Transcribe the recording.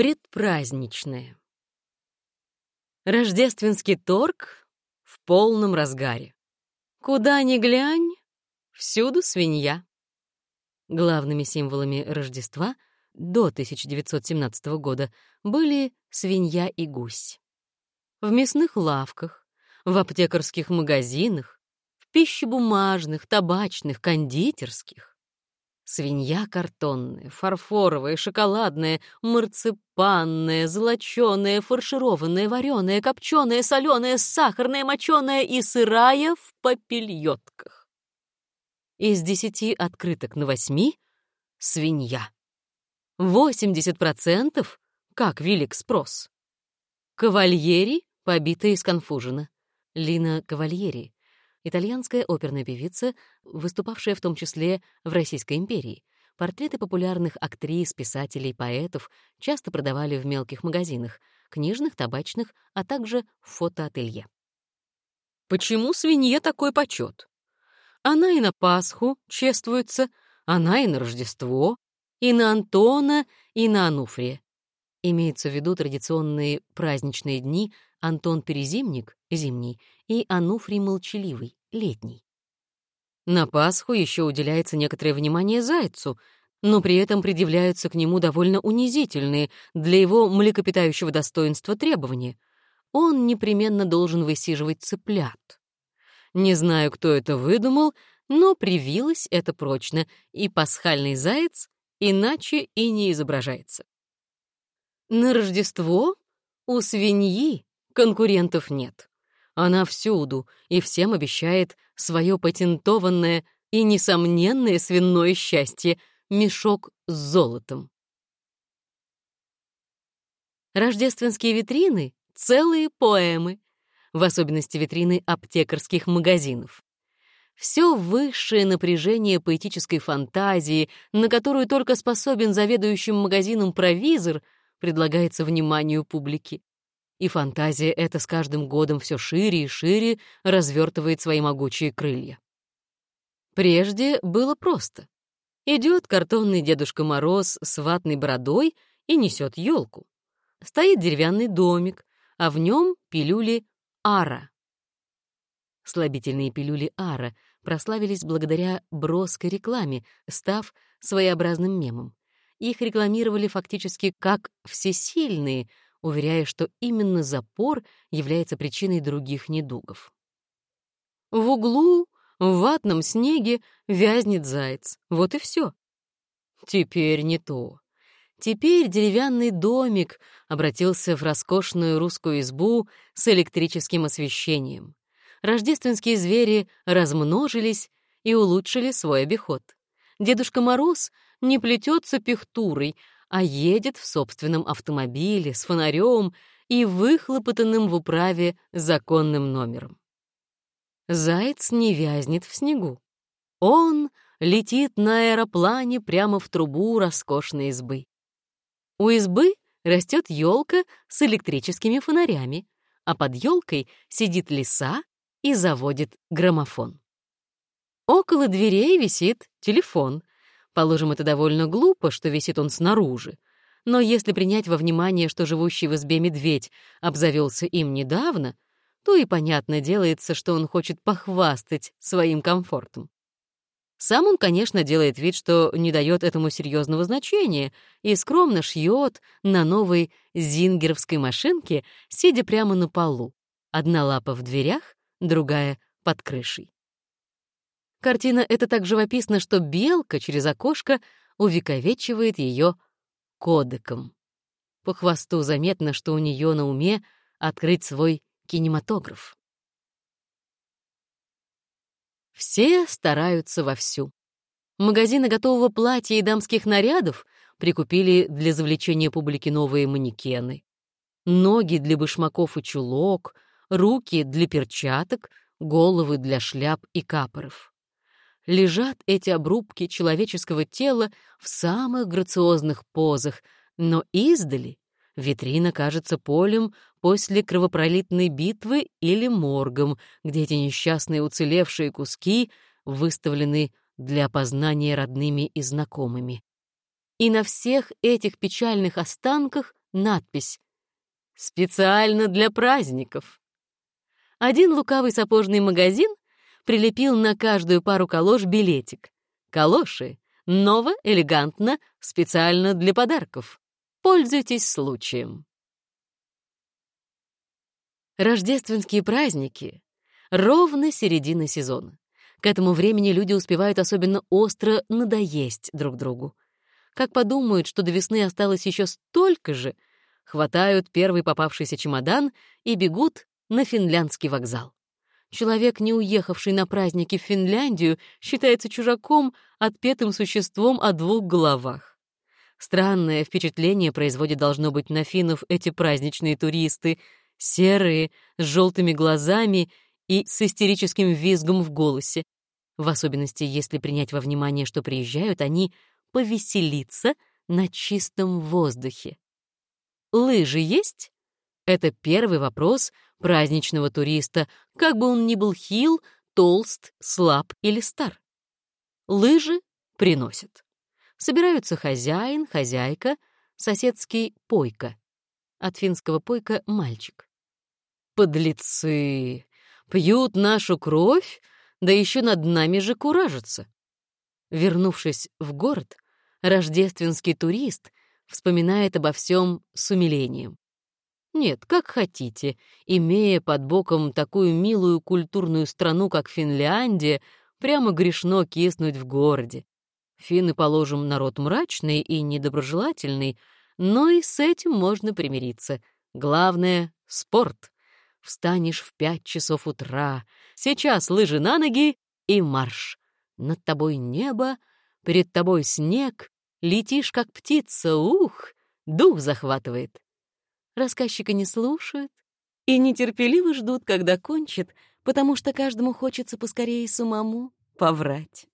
Предпраздничное. Рождественский торг в полном разгаре. Куда ни глянь, всюду свинья. Главными символами Рождества до 1917 года были свинья и гусь. В мясных лавках, в аптекарских магазинах, в пищебумажных, табачных, кондитерских Свинья картонная, фарфоровая, шоколадная, марципанная, золоченая, фаршированная, вареная, копченая, соленая, сахарная, моченая и сырая в попельотках. Из десяти открыток на восьми — свинья. Восемьдесят процентов — как велик спрос. Кавальери побита и сконфужена. Лина Кавальери итальянская оперная певица, выступавшая в том числе в Российской империи. Портреты популярных актрис, писателей, поэтов часто продавали в мелких магазинах, книжных, табачных, а также в фотоателье. Почему свинье такой почет? Она и на Пасху чествуется, она и на Рождество, и на Антона, и на Ануфрия. Имеются в виду традиционные праздничные дни Антон Перезимник, зимний, и Ануфрий Молчаливый, летний. На Пасху еще уделяется некоторое внимание зайцу, но при этом предъявляются к нему довольно унизительные для его млекопитающего достоинства требования. Он непременно должен высиживать цыплят. Не знаю, кто это выдумал, но привилось это прочно, и пасхальный заяц иначе и не изображается. На Рождество у свиньи конкурентов нет. Она всюду и всем обещает свое патентованное и несомненное свиное счастье — мешок с золотом. Рождественские витрины — целые поэмы, в особенности витрины аптекарских магазинов. Все высшее напряжение поэтической фантазии, на которую только способен заведующим магазином провизор, предлагается вниманию публики и фантазия эта с каждым годом все шире и шире развертывает свои могучие крылья. Прежде было просто. Идет картонный Дедушка Мороз с ватной бородой и несет елку. Стоит деревянный домик, а в нем пилюли ара. Слабительные пилюли ара прославились благодаря броской рекламе, став своеобразным мемом. Их рекламировали фактически как всесильные — уверяя, что именно запор является причиной других недугов. В углу, в ватном снеге, вязнет заяц. Вот и все. Теперь не то. Теперь деревянный домик обратился в роскошную русскую избу с электрическим освещением. Рождественские звери размножились и улучшили свой обиход. Дедушка Мороз не плетется пихтурой, а едет в собственном автомобиле с фонарем и выхлопотанным в управе законным номером. Заяц не вязнет в снегу. Он летит на аэроплане прямо в трубу роскошной избы. У избы растет елка с электрическими фонарями, а под елкой сидит лиса и заводит граммофон. Около дверей висит телефон, Положим, это довольно глупо, что висит он снаружи. Но если принять во внимание, что живущий в избе медведь обзавелся им недавно, то и понятно делается, что он хочет похвастать своим комфортом. Сам он, конечно, делает вид, что не дает этому серьезного значения и скромно шьет на новой зингеровской машинке, сидя прямо на полу. Одна лапа в дверях, другая — под крышей. Картина эта так живописна, что белка через окошко увековечивает ее кодеком. По хвосту заметно, что у нее на уме открыть свой кинематограф. Все стараются вовсю. Магазины готового платья и дамских нарядов прикупили для завлечения публики новые манекены. Ноги для башмаков и чулок, руки для перчаток, головы для шляп и капоров лежат эти обрубки человеческого тела в самых грациозных позах, но издали витрина кажется полем после кровопролитной битвы или моргом, где эти несчастные уцелевшие куски выставлены для опознания родными и знакомыми. И на всех этих печальных останках надпись «Специально для праздников». Один лукавый сапожный магазин прилепил на каждую пару калош билетик. Калоши ново, элегантно, специально для подарков. Пользуйтесь случаем. Рождественские праздники — ровно середина сезона. К этому времени люди успевают особенно остро надоесть друг другу. Как подумают, что до весны осталось еще столько же, хватают первый попавшийся чемодан и бегут на финляндский вокзал. Человек, не уехавший на праздники в Финляндию, считается чужаком, отпетым существом о двух головах. Странное впечатление производят, должно быть, на финнов эти праздничные туристы — серые, с желтыми глазами и с истерическим визгом в голосе. В особенности, если принять во внимание, что приезжают они повеселиться на чистом воздухе. Лыжи есть? Это первый вопрос праздничного туриста, как бы он ни был хил, толст, слаб или стар. Лыжи приносят. Собираются хозяин, хозяйка, соседский пойка. От финского пойка — мальчик. Подлецы! Пьют нашу кровь, да еще над нами же куражатся. Вернувшись в город, рождественский турист вспоминает обо всем с умилением. Нет, как хотите, имея под боком такую милую культурную страну, как Финляндия, прямо грешно киснуть в городе. Финны, положим, народ мрачный и недоброжелательный, но и с этим можно примириться. Главное — спорт. Встанешь в пять часов утра. Сейчас лыжи на ноги и марш. Над тобой небо, перед тобой снег. Летишь, как птица, ух, дух захватывает. Рассказчика не слушают и нетерпеливо ждут, когда кончит, потому что каждому хочется поскорее самому поврать.